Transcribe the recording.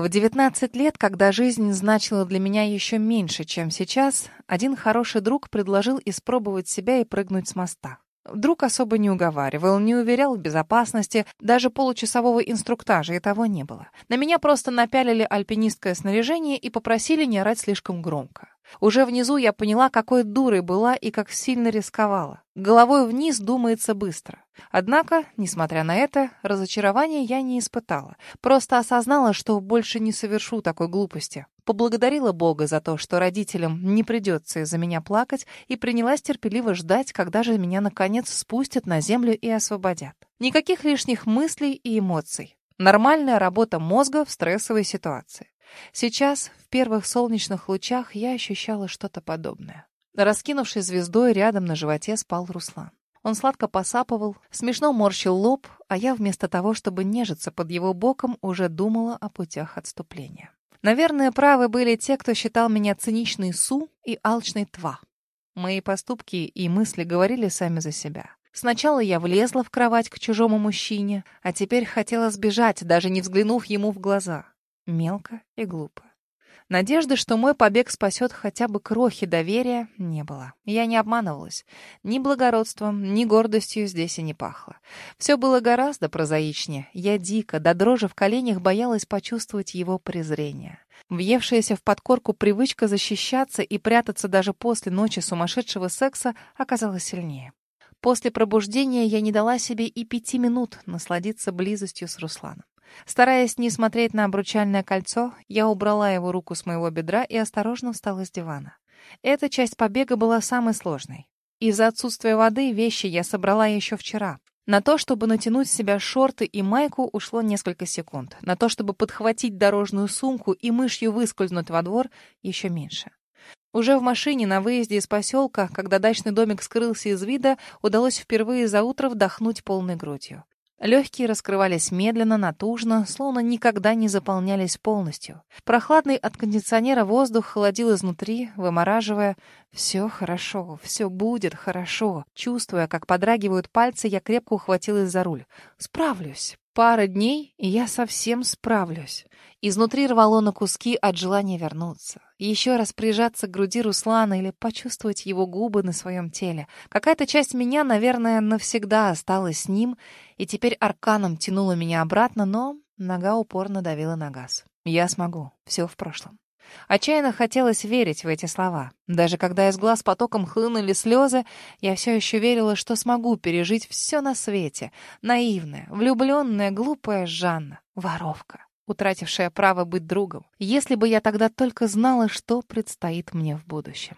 В 19 лет, когда жизнь значила для меня еще меньше, чем сейчас, один хороший друг предложил испробовать себя и прыгнуть с моста. Друг особо не уговаривал, не уверял в безопасности, даже получасового инструктажа и того не было. На меня просто напялили альпинистское снаряжение и попросили не орать слишком громко. Уже внизу я поняла, какой дурой была и как сильно рисковала. Головой вниз думается быстро. Однако, несмотря на это, разочарования я не испытала. Просто осознала, что больше не совершу такой глупости. Поблагодарила Бога за то, что родителям не придется из-за меня плакать, и принялась терпеливо ждать, когда же меня наконец спустят на землю и освободят. Никаких лишних мыслей и эмоций. Нормальная работа мозга в стрессовой ситуации. Сейчас, в первых солнечных лучах, я ощущала что-то подобное. Раскинувшись звездой, рядом на животе спал Руслан. Он сладко посапывал, смешно морщил лоб, а я вместо того, чтобы нежиться под его боком, уже думала о путях отступления. Наверное, правы были те, кто считал меня циничной Су и алчной Тва. Мои поступки и мысли говорили сами за себя. Сначала я влезла в кровать к чужому мужчине, а теперь хотела сбежать, даже не взглянув ему в глаза. Мелко и глупо. Надежды, что мой побег спасет хотя бы крохи доверия, не было. Я не обманывалась. Ни благородством, ни гордостью здесь и не пахло. Все было гораздо прозаичнее. Я дико, до дрожи в коленях боялась почувствовать его презрение. Въевшаяся в подкорку привычка защищаться и прятаться даже после ночи сумасшедшего секса оказалась сильнее. После пробуждения я не дала себе и пяти минут насладиться близостью с Русланом. Стараясь не смотреть на обручальное кольцо, я убрала его руку с моего бедра и осторожно встала с дивана. Эта часть побега была самой сложной. Из-за отсутствия воды вещи я собрала еще вчера. На то, чтобы натянуть с себя шорты и майку, ушло несколько секунд. На то, чтобы подхватить дорожную сумку и мышью выскользнуть во двор, еще меньше. Уже в машине на выезде из поселка, когда дачный домик скрылся из вида, удалось впервые за утро вдохнуть полной грудью. Легкие раскрывались медленно, натужно, словно никогда не заполнялись полностью. Прохладный от кондиционера воздух холодил изнутри, вымораживая. «Все хорошо, все будет хорошо». Чувствуя, как подрагивают пальцы, я крепко ухватилась за руль. «Справлюсь. Пара дней, и я совсем справлюсь». Изнутри рвало на куски от желания вернуться. Еще раз прижаться к груди Руслана или почувствовать его губы на своем теле. Какая-то часть меня, наверное, навсегда осталась с ним, и теперь арканом тянула меня обратно, но нога упорно давила на газ. Я смогу. Все в прошлом. Отчаянно хотелось верить в эти слова. Даже когда из глаз потоком хлынули слезы, я все еще верила, что смогу пережить все на свете. Наивная, влюбленная, глупая Жанна. Воровка утратившая право быть другом. Если бы я тогда только знала, что предстоит мне в будущем.